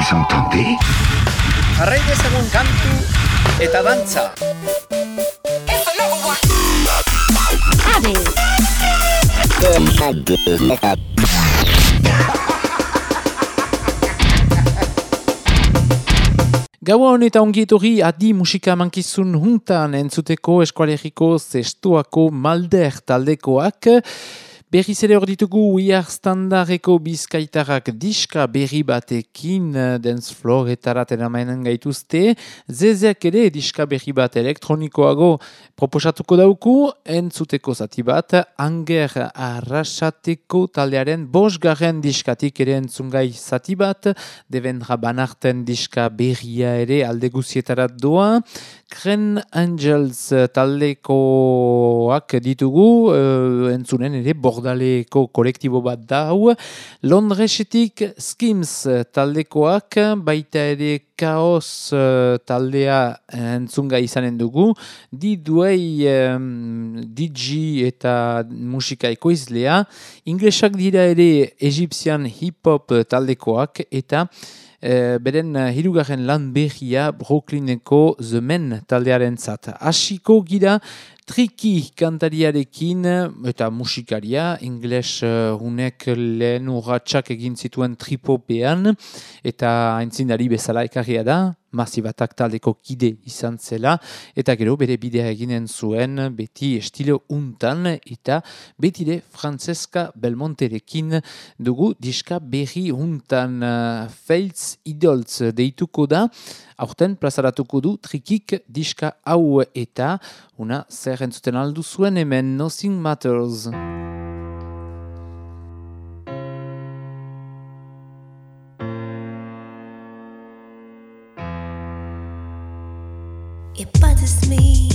Vous entendez Jarrai dezagun kantu eta dantza. Gaua honetan ongietorri adi musika mankizun huntan entzuteko eskualeriko zestuako malder taldekoak. Berriz ere hor ditugu Iar Standardeko bizkaitarrak diska berri batekin dance floor etaraten amainen gaituzte. Zezeak ere diska berri bat elektronikoago proposatuko dauku, entzuteko zati bat, anger arrasateko taldearen bosgarren diskatik ere entzungai zati bat, deben banarten diska berria ere alde guzietarat doa. Kren Angels taldekoak ditugu, uh, entzunen ere bordaleko kolektibo bat da hau. Londresetik Skims taldekoak, baita ere Kaos uh, taldea entzunga izanen dugu. Diduei um, DJ eta musika ekoizlea. Inglesak dira ere Egyptian hip-hop taldekoak eta E, beren hirugarren lan behia Brooklyneko The Men taldearen zat. Asiko gira triki kantariarekin eta musikaria, ingles hunek lehen urratxak egin zituen tripopean eta aintzindari bezala ekarria da, masibatak taldeko kide izan zela, eta gero bere bidea eginen zuen beti estilo untan, eta betire Francesca Belmonterekin dugu diska berri untan uh, Fails Idols deituko da, aurten plazaratuko du trikik diska hau eta una zer entzuten aldu zuen hemen Nothing Matters. trust me.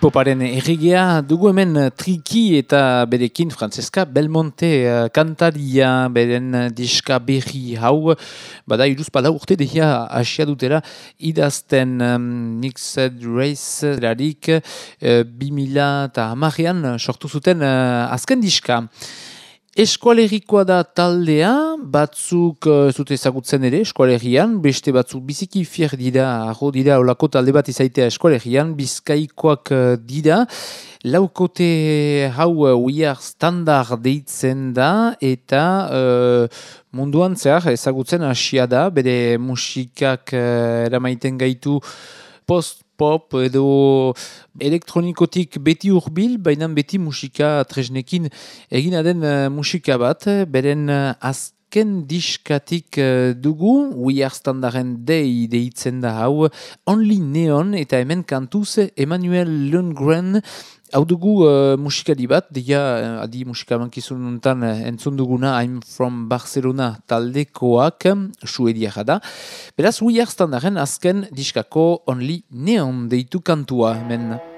Tripoparen erregea dugu hemen eh, triki eta berekin Francesca Belmonte uh, kantaria beren eh, diska berri hau. Bada iruz bada urte dehia asia dutera idazten um, Mixed Race erarik uh, 2000 eta sortu zuten uh, azken diska. Eskualerikoa da taldea, batzuk uh, zute ezagutzen ere eskualerian, beste batzuk biziki fier dira, arro dira, olako talde bat izaitea eskualerian, bizkaikoak uh, dira, laukote hau uh, uiar standard deitzen da, eta uh, munduan zehar ezagutzen hasia da, bere musikak uh, eramaiten gaitu post pop edo elektronikotik beti urbil, baina beti musika tresnekin egina den uh, musika bat, beren uh, azken diskatik uh, dugu, We Are Standaren Day deitzen da hau, Only Neon eta hemen kantuz Emmanuel Lundgren Hau dugu uh, musikari bat, dia uh, adi musika mankizun nuntan uh, entzun duguna I'm from Barcelona taldekoak, suedia da. Beraz, hui standaren azken diskako only neon deitu kantua hemen.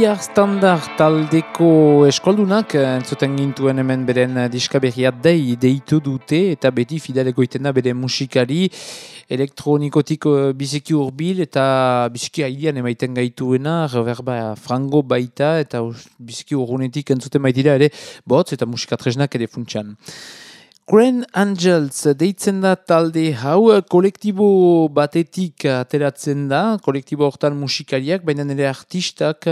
Are Standard taldeko eskoldunak eh, entzuten gintuen hemen beren eh, diskaberria dei deitu dute eta beti fideleko itena bere musikari elektronikotik eh, biziki urbil eta biziki hailean emaiten gaituena reverba frango baita eta biziki urgunetik entzuten baitira ere botz eta musikatresnak ere funtsan. Grand Angels deitzen da talde hau kolektibo batetik ateratzen da, kolektibo hortan musikariak, baina nire artistak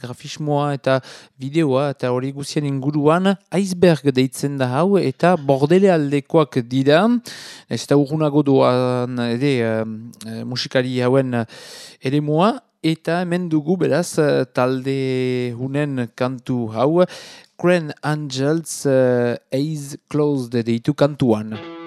grafismoa eta bideoa eta hori guzien inguruan iceberg deitzen da hau eta bordele aldekoak dira, ez eta urgunago doan ere em, eh, musikari hauen ere eta hemen dugu beraz eh, talde hunen kantu hau, Grand Angels uh, Eyes Closed deitu kantuan. Growing,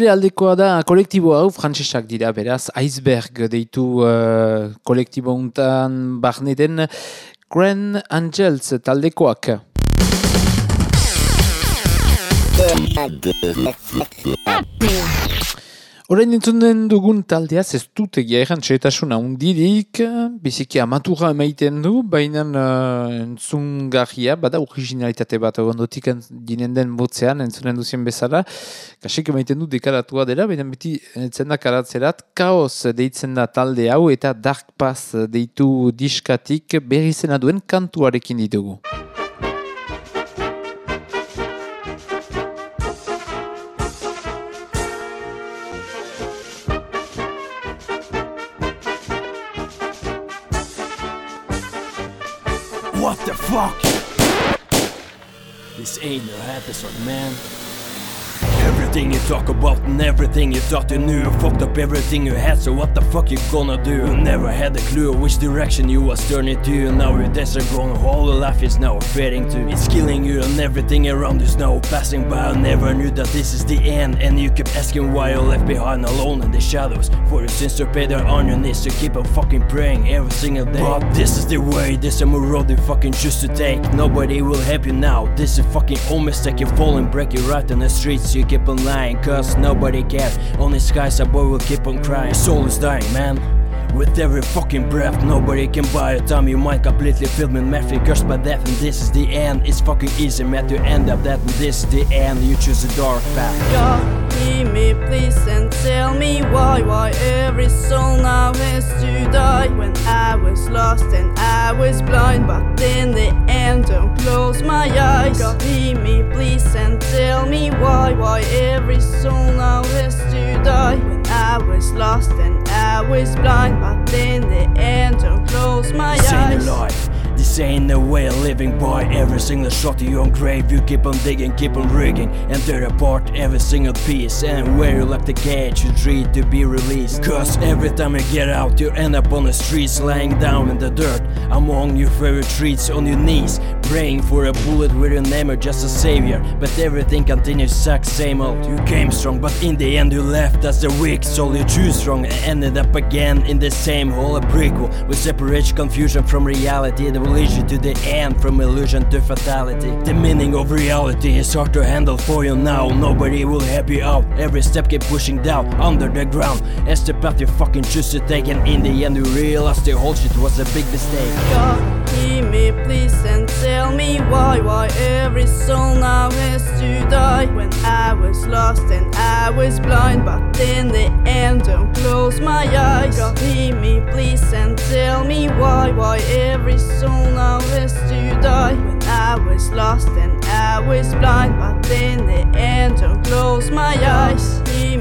Bordele aldekoa da kolektibo hau frantsesak dira beraz, Iceberg deitu uh, kolektibo untan barne den Grand Angels taldekoak. Orain entzunen dugun taldea ez dut egia egan txetasuna undirik, biziki amatura emaiten du, baina uh, entzungarria, bada originalitate bat ondotik dinen den botzean entzunen duzien bezala, kasik emaiten du dekaratua dela, baina beti entzen da karatzerat, kaos deitzen da talde hau eta Dark Pass deitu diskatik berri zena duen kantuarekin ditugu. What the fuck? This ain't no episode, man. Everything you talk about and everything you thought you knew. You fucked up everything you had, so what the fuck you gonna do? You never had a clue which direction you was turning to. Now your gone, all the life is now fading to It's killing you and everything around is now passing by. I never knew that this is the end And you keep asking why you're left behind alone in the shadows. For your sins to pay there on your knees To keep on fucking praying every single day. But this is the way, this is a road you fucking choose to take. Nobody will help you now, this is fucking old mistake. You fall and break you right in the streets You keep on lying cause nobody cares Only skies boy will keep on crying Soul is dying man with every fucking breath, nobody can buy a time. You might completely filled with meth, cursed by death, and this is the end. It's fucking easy, Matt. You end up that, and this is the end. You choose a dark path. God, hear me please and tell me why, why every soul now has to die. When I was lost and I was blind, but in the end, don't close my eyes. God, hear me please and tell me why, why every soul now has to die. When I was lost and I was blind, but in the end, don't close my ain't eyes. a ain't no way of living, boy. Every single shot to your own grave, you keep on digging, keep on rigging, and tear apart every single piece. And where you like the cage, you treat to be released. Cause every time you get out, you end up on the streets, lying down in the dirt, among your favorite treats on your knees, praying for a bullet with your name or just a savior. But everything continues suck, same old. You came strong, but in the end, you left as the weak soul. You choose wrong and ended up again in the same hole. A prequel with separate confusion from reality lead you to the end from illusion to fatality. The meaning of reality is hard to handle for you now. Nobody will help you out. Every step keep pushing down under the ground. As the path you fucking choose to take, and in the end, you realize the whole shit was a big mistake. Hear me please and tell me why, why every soul now has to die. When I was lost and I was blind, but in the end, don't close my eyes. God, hear me please and tell me why, why every soul now has to die. When I was lost and I was blind, but in the end, don't close my eyes.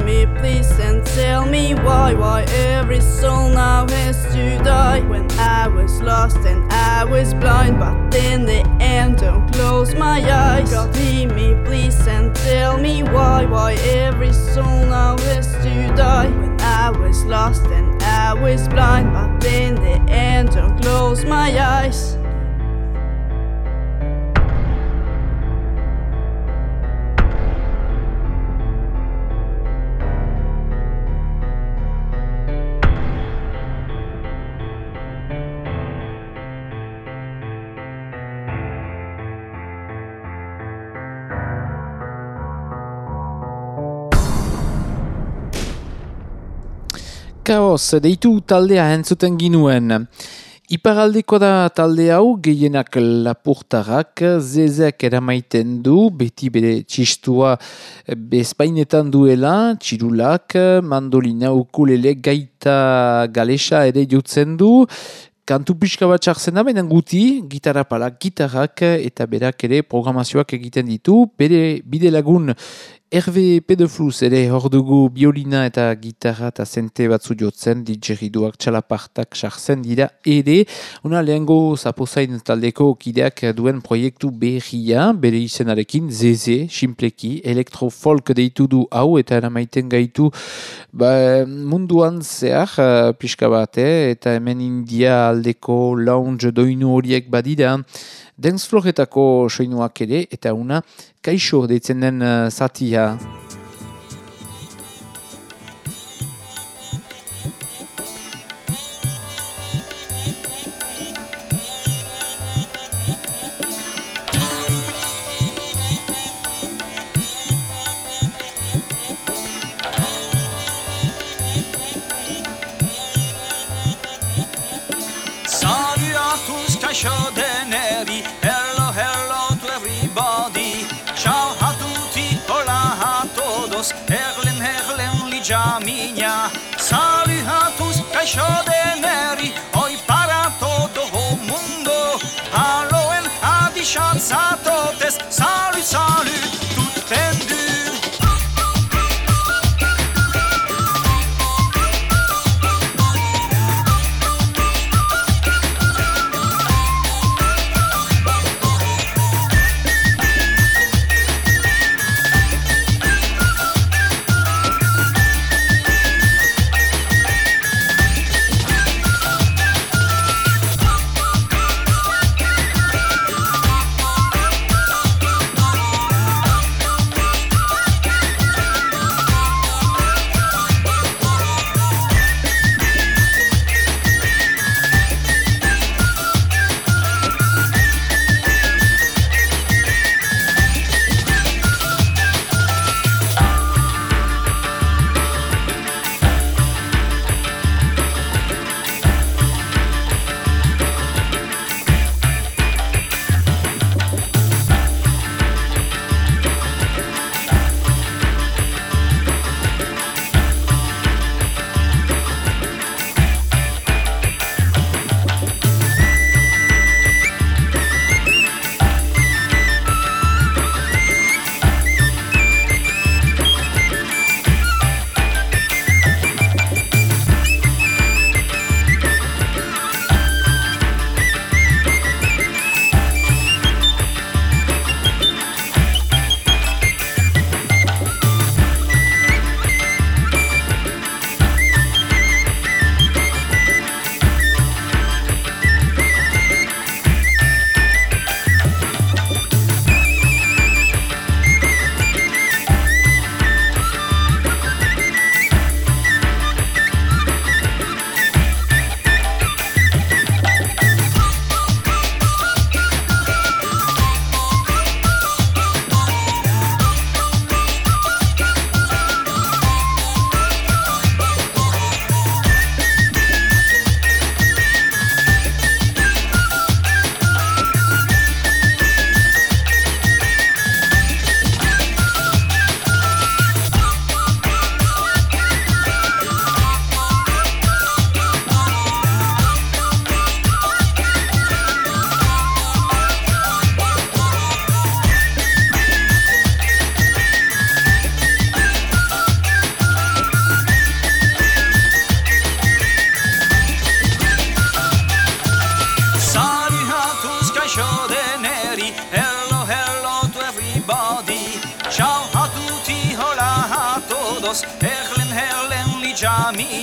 Me please and tell me why, why every soul now has to die. When I was lost and I was blind, but in the end, don't close my eyes. God, hear me please and tell me why, why every soul now has to die. When I was lost and I was blind, but in the end, don't close my eyes. Kaos, deitu taldea entzuten ginuen. Iparaldeko da talde hau, gehienak lapurtarrak, zezek eramaiten du, beti bere txistua bezpainetan duela, txirulak, mandolina ukulele gaita galesa ere jutzen du, kantu pixka bat txartzen da, baina guti, gitarra pala, gitarrak eta berak ere programazioak egiten ditu, bere bide lagun Hervé Pedefluz ere hor dugu biolina eta gitarra eta zente batzu jotzen, digeriduak txalapartak sartzen dira ere. Una lehengo zapozain taldeko kideak duen proiektu berria, bere izenarekin, zeze, simpleki, elektrofolk deitu du hau eta eramaiten gaitu ba, munduan zehar uh, pixka bat, eh, eta hemen india aldeko lounge doinu horiek badira. Danceflooretako soinuak ere, eta una kaixo deitzen den uh, zatia. еще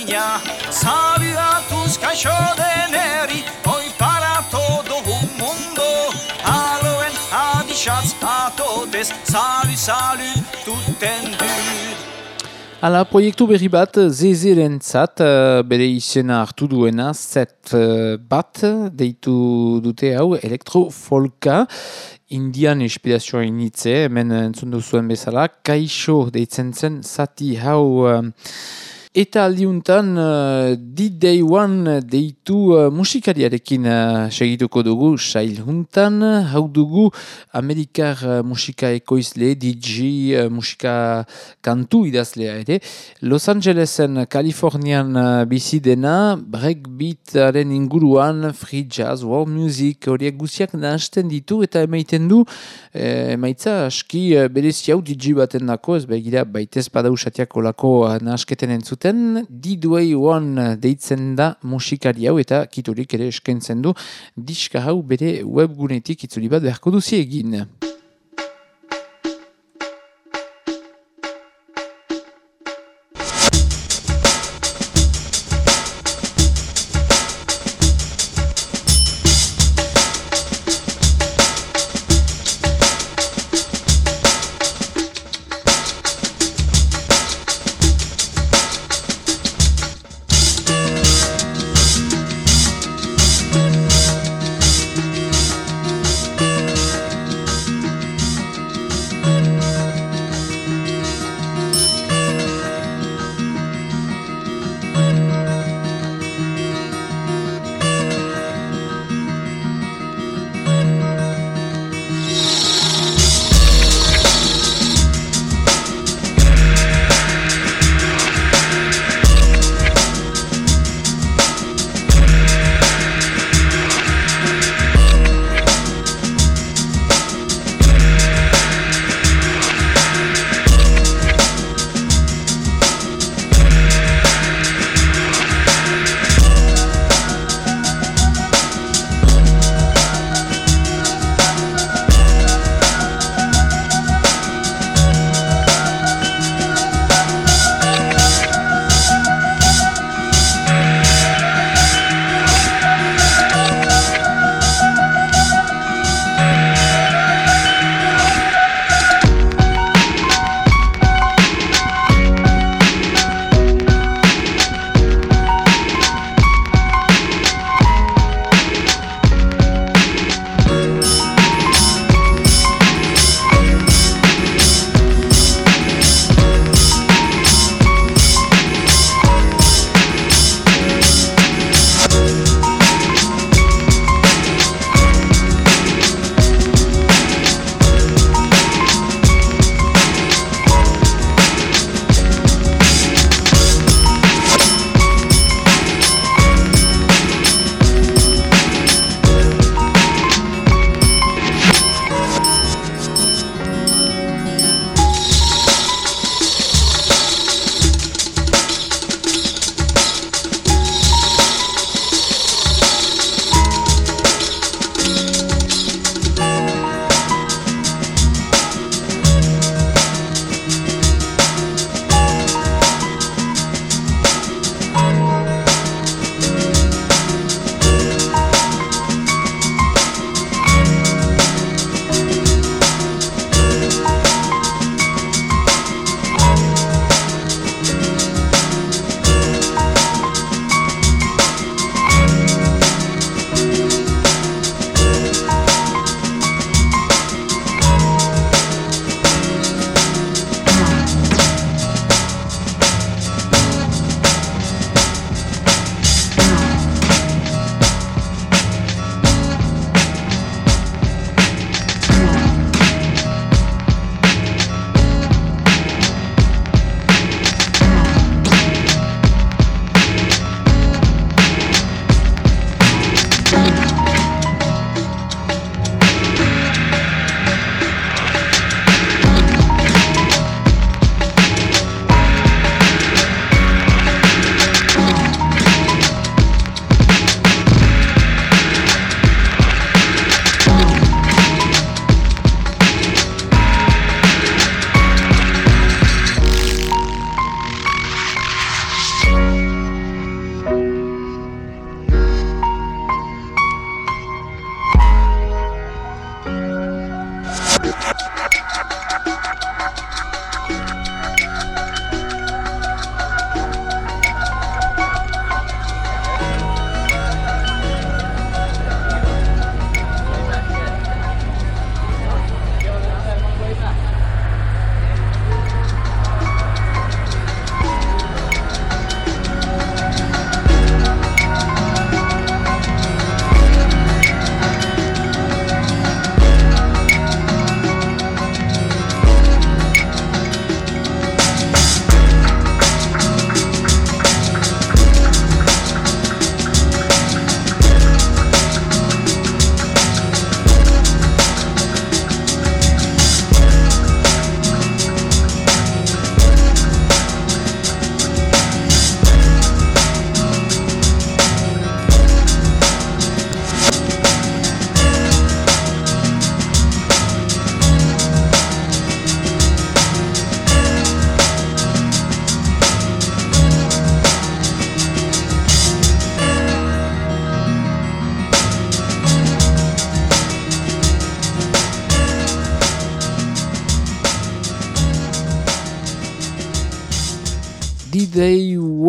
mia Salut a tous, gaixo deneri Hoy para todo o mundo. Aloen, adixats a totes Salut, salut, tout endur Hala, proiektu berri bat, zezeren zat, uh, bere izena hartu duena, zet uh, bat, deitu dute hau, elektrofolka, indian inspirazioa initze, hemen entzun duzuen bezala, kaixo deitzen zen zati hau... Uh, Eta aldiuntan, uh, D-Day One deitu uh, musikariarekin uh, segituko dugu sail juntan. Hau dugu Amerikar uh, musika ekoizle, DJ uh, musika kantu idazlea ere. Los Angelesen, Kalifornian uh, bizi dena, breakbeataren inguruan, free jazz, world music, horiek guziak nahasten ditu eta emaiten du, eh, emaitza aski uh, berezi hau DJ baten dako, ez begira baitez badausatiak olako uh, nahasketen entzuten, D-Day One deitzen da musikari hau eta kiturik ere eskentzen du diska hau bere webgunetik itzuli bat beharko duzi egin.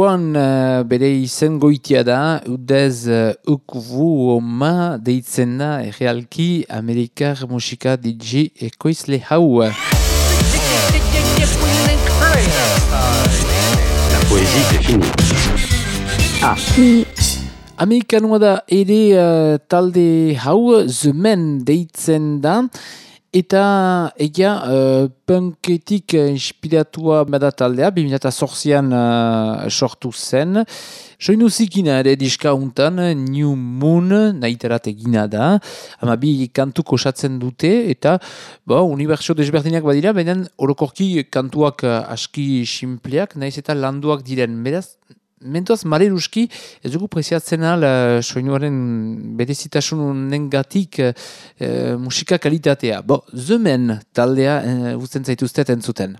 One uh, bere izen goitia da, udez uh, ukvu oma deitzen da errealki Amerikar musika DJ ekoizle hau. La poésie c'est fini. Amerikanoa da ere uh, talde hau zemen deitzen da, eta egia uh, punketik inspiratua bada taldea, 2008an uh, sortu zen. Soinu zikina ere diska untan, New Moon, nahiterat egina da, ama bi kantu kosatzen dute, eta bo, unibertsio desberdinak badira, baina orokorki kantuak uh, aski simpleak, naiz eta landuak diren, beraz, Mentoaz, maleruski, ez dugu preziatzen al uh, soinuaren berezitasun nengatik uh, musika kalitatea. Bo, zemen taldea uh, usten zaituztet entzuten.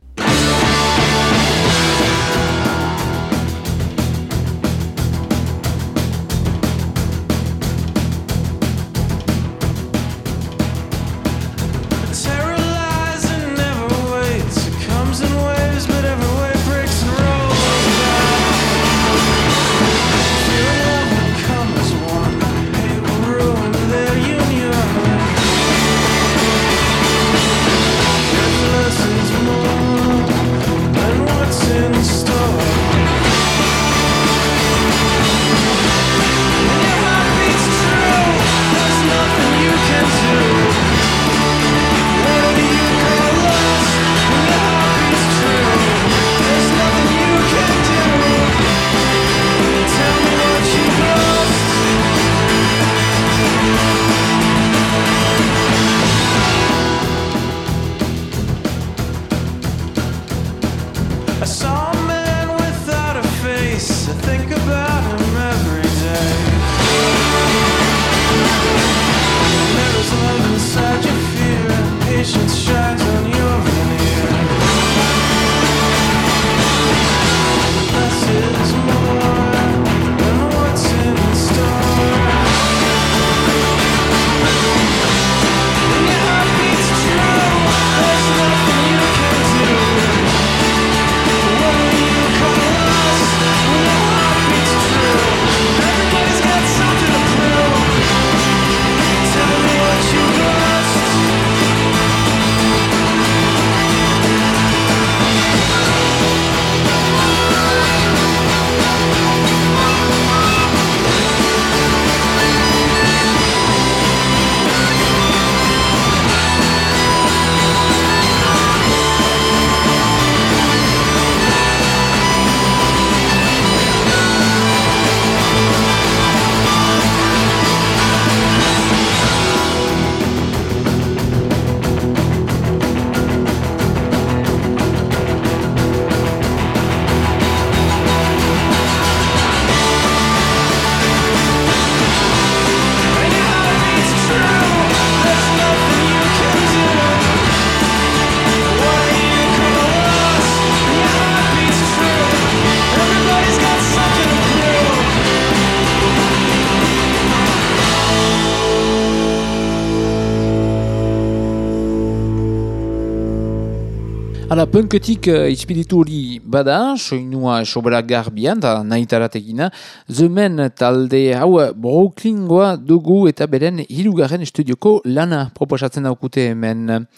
Punketik uh, ispiritu hori bada, soinua sobera garbian, da nahitarat egina, zemen talde hau Brooklyngoa dugu eta beren hirugarren estudioko lana proposatzen daukute hemen.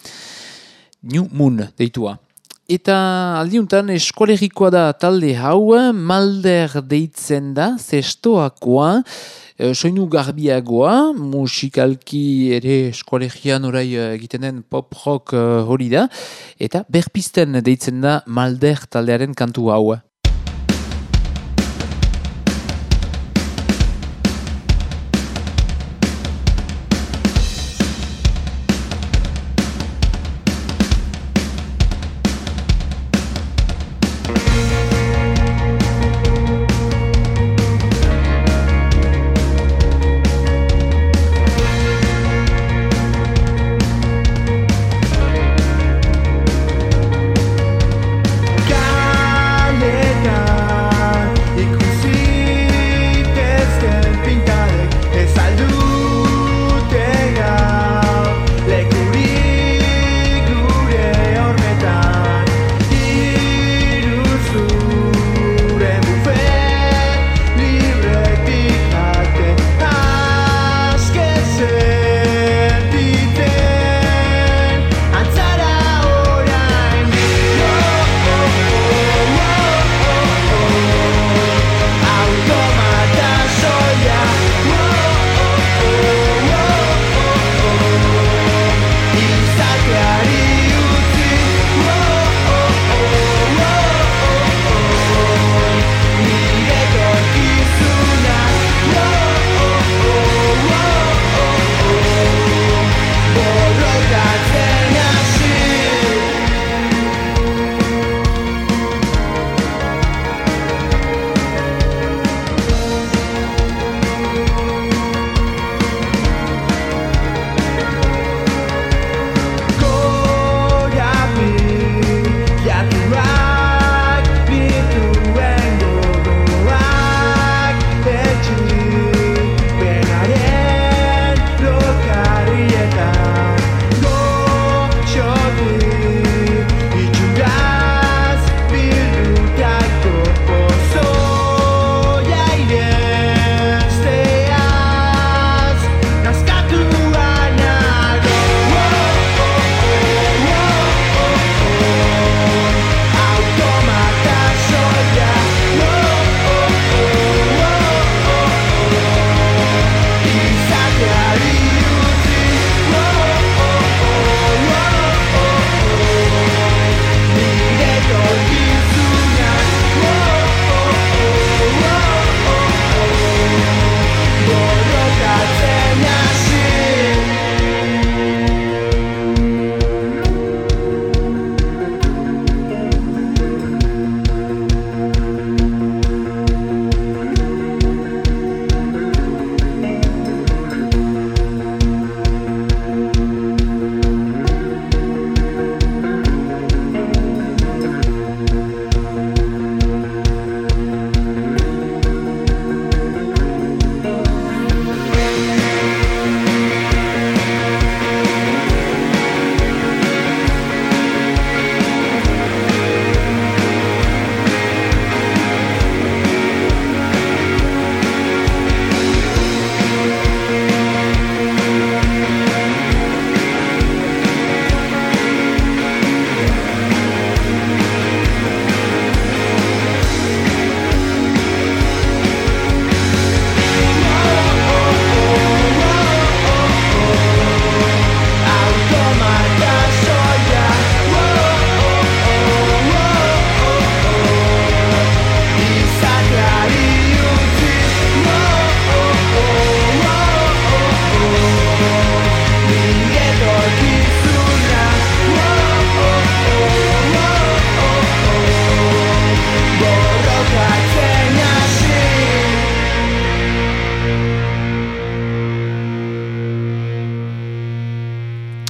New Moon deitua. Eta aldiuntan eskolegikoa da talde hau, malder deitzen da, zestoakoa, eh, soinu garbiagoa, musikalki ere eskolegian orai eh, egiten den pop rock eh, hori da, eta berpisten deitzen da malder taldearen kantu hau.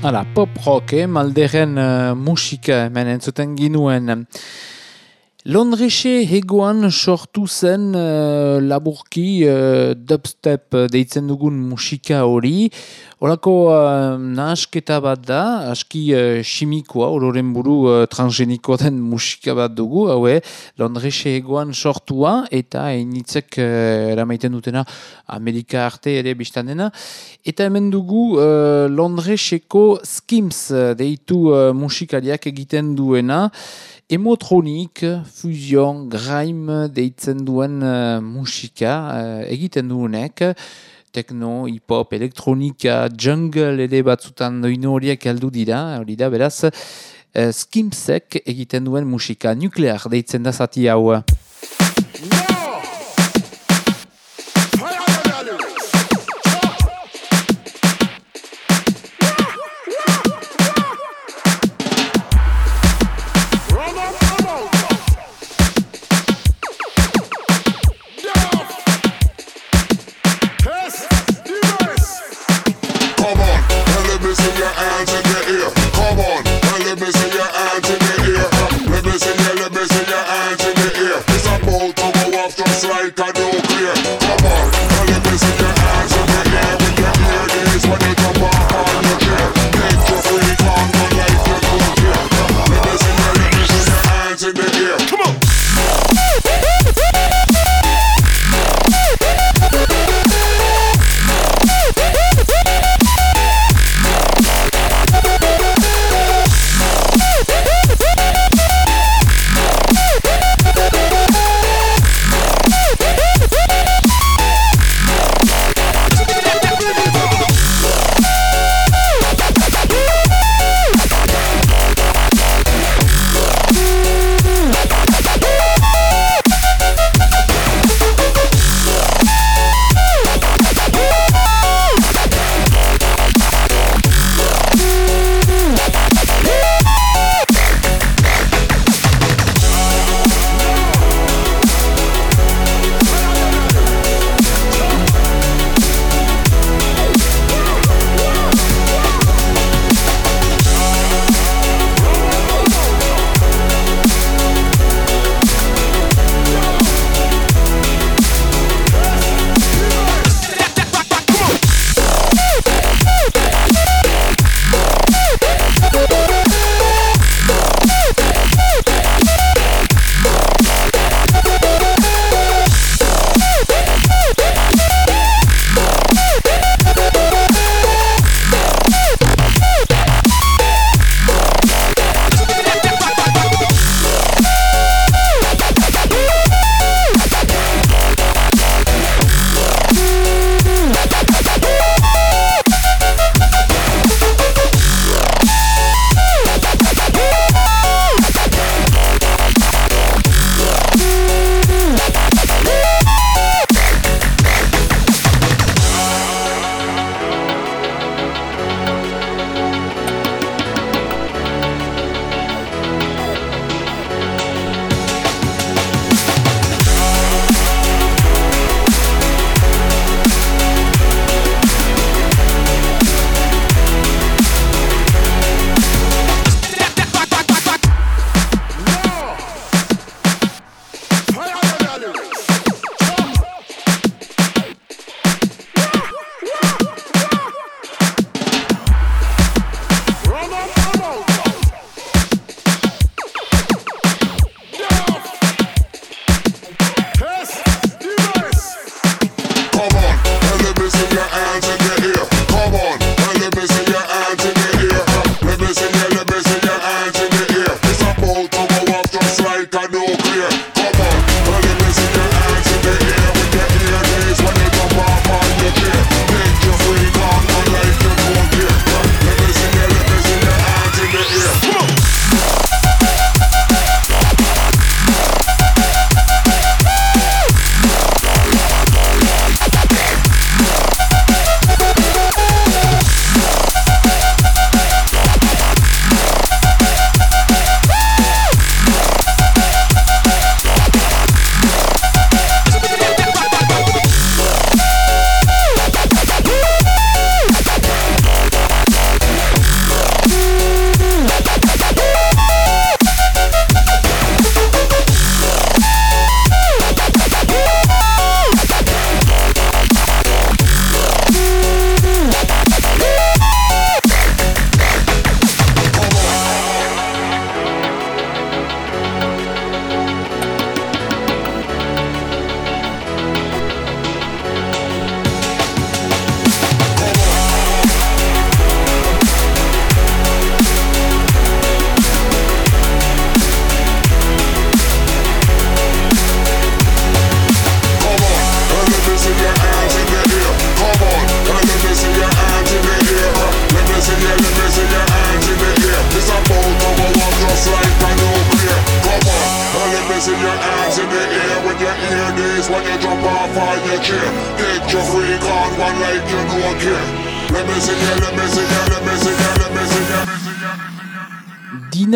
Hala, pop rock, eh? malderen uh, musika hemen entzuten ginuen. Londrese hegoan sortu zen uh, laburki uh, dubstep deitzen dugun musika hori. Olako uh, nahasketa bat da, aski uh, simikoa, ororen buru uh, transgeniko den musika bat dugu, haue, Londrese hegoan sortua, eta initzek uh, eramaiten dutena Amerika arte ere biztan dena. Eta hemen dugu uh, Londreseko Skims uh, deitu uh, musikariak egiten duena, Emotronik, fusion, grime deitzen duen uh, musika uh, egiten duenek, tekno, hip-hop, elektronika, jungle ere batzutan doino horiek heldu dira, hori da beraz, uh, skimsek egiten duen musika nuklear deitzen da zati hau.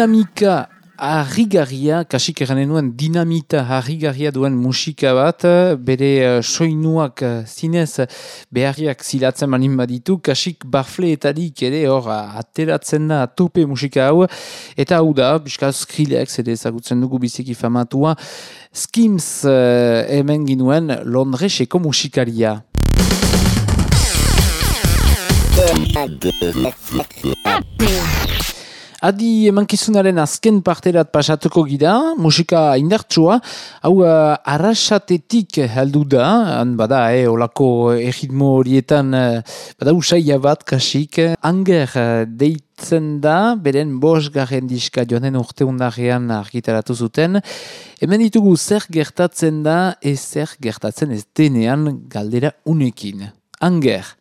Dinamika harrigarria, kasik eranen nuen dinamita harrigarria duen musika bat, bere eh, soinuak eh, zinez beharriak zilatzen manin baditu, kasik barfleetarik ere hor ateratzen da tope musika hau, eta hau da, biska Skrillex ere ezagutzen dugu biziki famatua, Skims eh, hemen ginuen Londreseko musikaria. Adi emankizunaren azken parterat pasatuko gira, musika indartsua, hau uh, arrasatetik heldu da, han bada, eh, olako erritmo horietan, uh, bada usaila bat kasik, anger uh, deitzen da, beren bos garen diska joanen urte undarrean argitaratu zuten, hemen ditugu zer gertatzen da, ez zer gertatzen ez denean galdera unekin. Anger.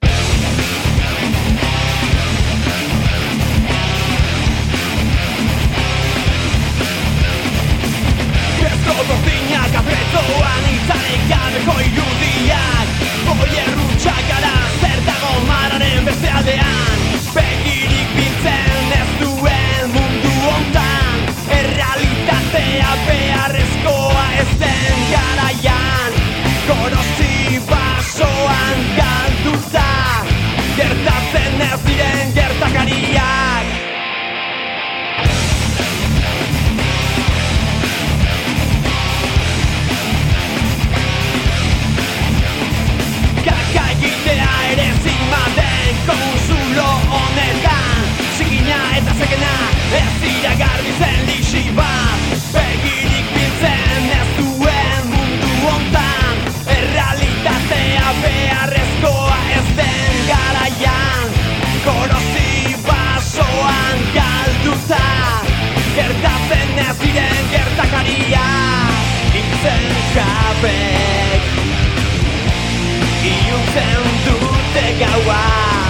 Gabeko irudiak Oie rutsak gara zer dago mararen beste aldean? Begirik biltzen ez duen mundu hontan Errealitatea beharrezkoa ez den garaian. Gorozi Zekena ez dira garbi zen lixi bat Begirik biltzen ez duen mundu hontan Errealitatea beharrezkoa ez den garaian Korozi basoan galduta Gertatzen ez diren gertakaria Itzen jabek Iuntzen dute gaua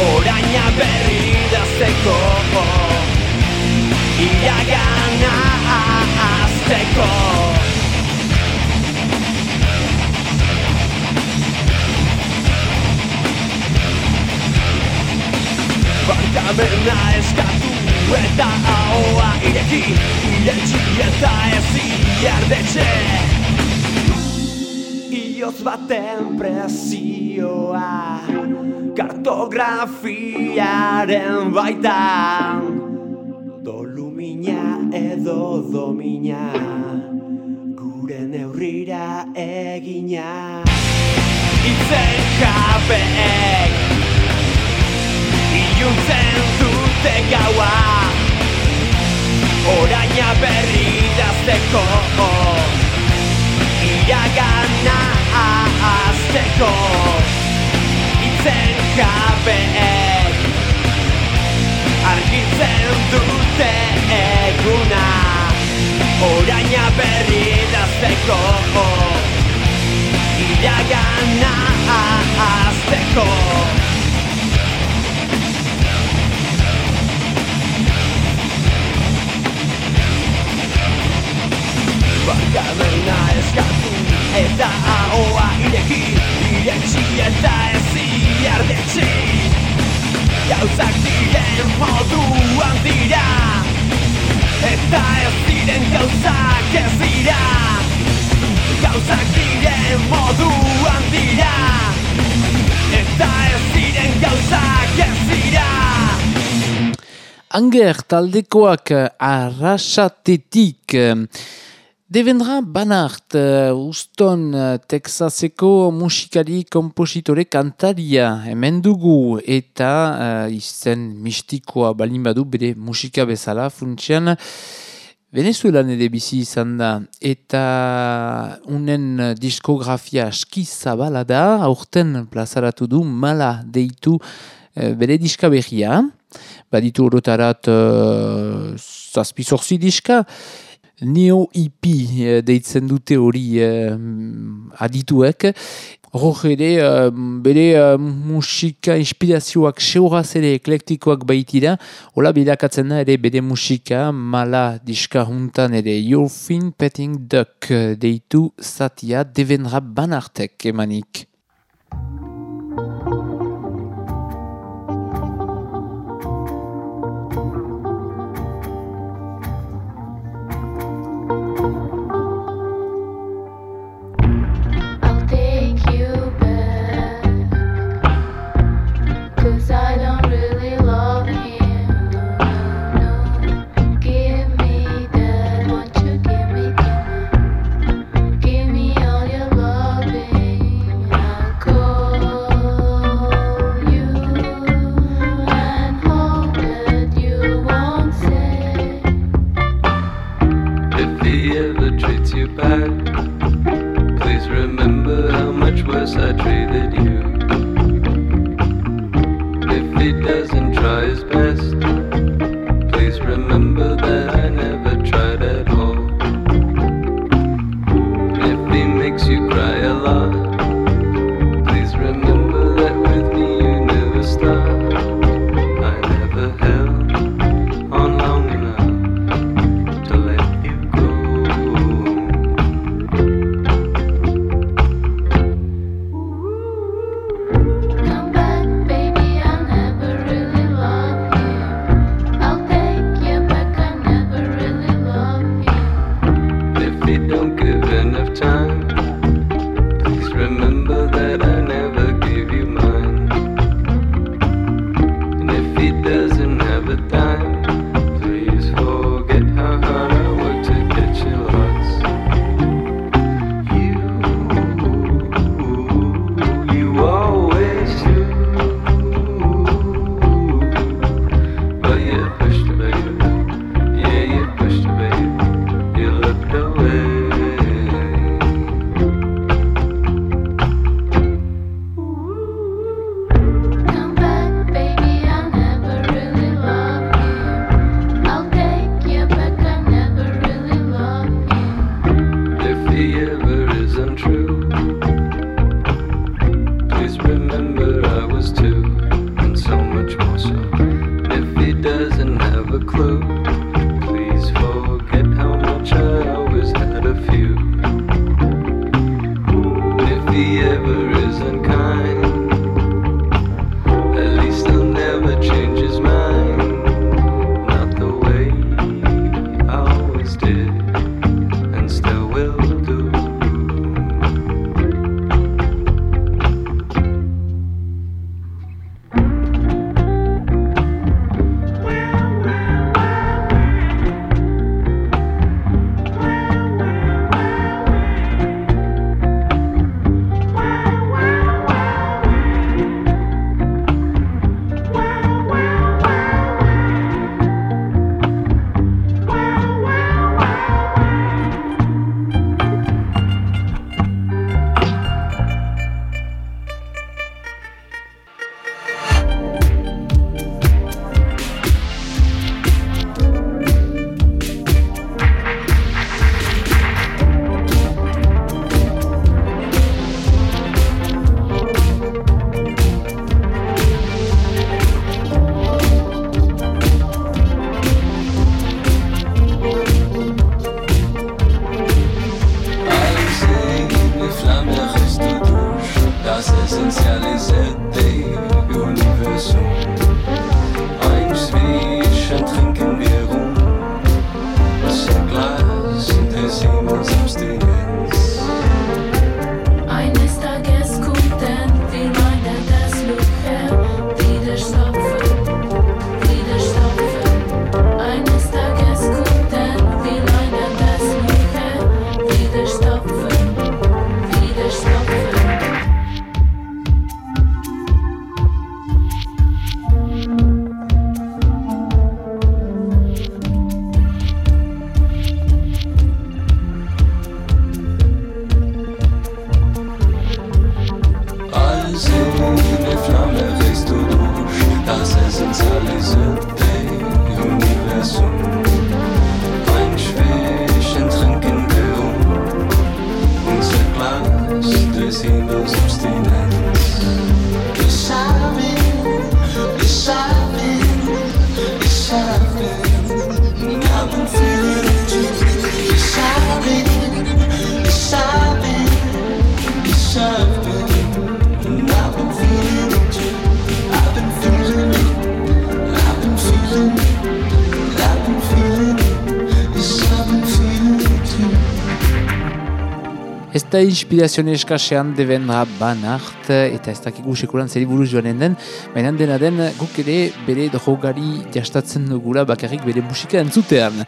Oraina berri dazteko Iragana azteko. Barkamena eskatu eta ahoa ireki. Iretsi eta ez iardetxe Ioz baten presioa Kartografiaren baitan Dolumina edo domina Gure neurrira egina. Itzen jabeek Iluntzen dute gaua. Oraina berri dazteko iragana azteko Jabeek argitzen dute eguna Oraina berri dazteko iragana azteko. Barkamena eskatu eta ahoa ireki Iretsi eta ez iardetxi Gauzak diren moduan dira Eta ez diren gauzak ez dira Gauzak diren moduan dira Eta ez diren gauzak ez dira Anger taldekoak arrasatetik. Devendra Banart, uh, uston uh, Texaseko musikari kompositore kantaria hemen dugu. Eta uh, izen mistikoa balin badu bere musika bezala funtsian Venezuelan ere bizi izan da. Eta unen diskografia aski zabala da. Aurten plazaratu du mala deitu uh, bere diska berria. Baditu orotarat uh, zazpi zorzi diska neo-IP e, eh, deitzen dute hori e, adituek. Hor ere, uh, bere musika inspirazioak seuraz ere eklektikoak baitira, hola bilakatzen da ere bere musika mala diska juntan ere Your Fin Petting Duck deitu satia devenra banartek emanik. Inspirazioen eskasean debendra banart eta ez dakigu sekulan zeri buruz joanen den, baina dena den guk ere bere drogari jastatzen dugula bakarrik bere musika entzutean.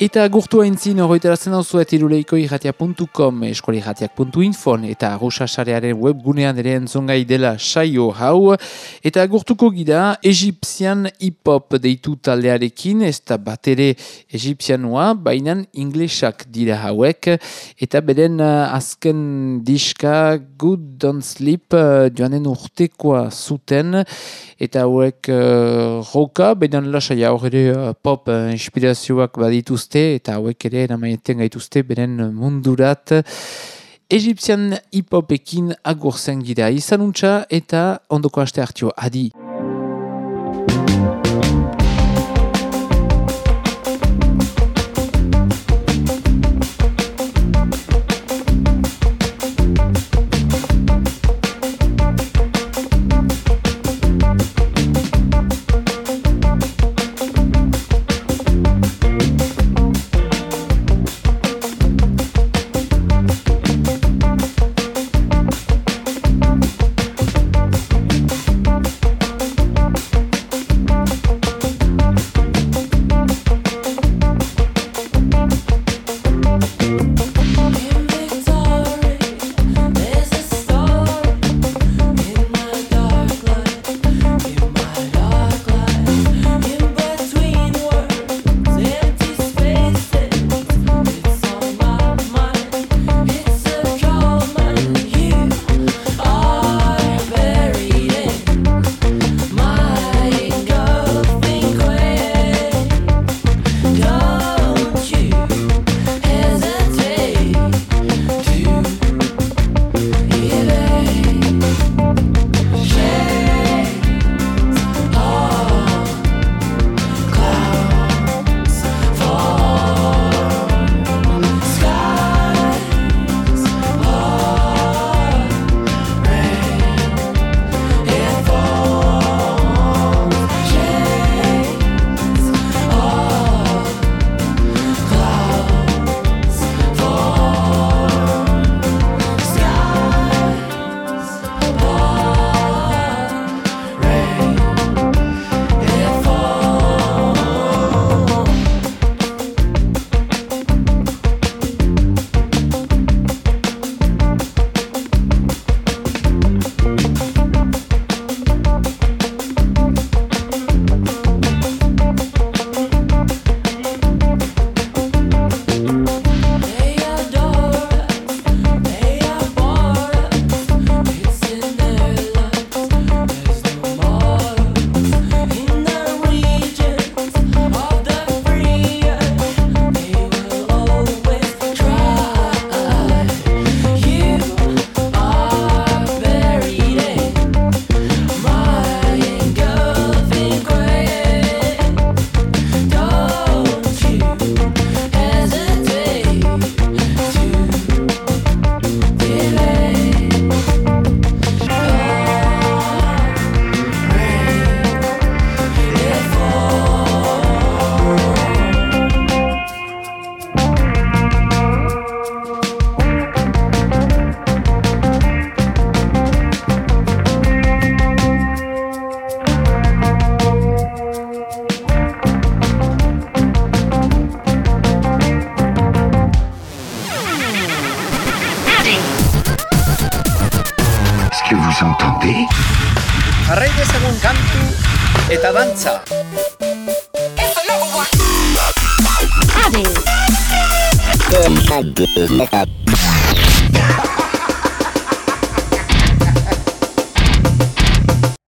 Eta gurtu haintzin horretarazen hau zuet iruleiko irratia.com eskualirratiak.info eta sarearen webgunean ere entzongai dela saio hau. Eta gurtuko gira egipzian hip-hop deitu taldearekin ez da bat ere egipzianua bainan inglesak dira hauek. Eta beren uh, azken diska Good Don't Sleep uh, joanen urtekoa zuten. Eta hauek uh, roka, bainan lasaia hor ere uh, pop uh, inspirazioak badituzte eta hauek ere eramaiten gaituzte beren mundurat Egipzian hip-hopekin agurzen gira izanuntza eta ondoko aste hartio adi.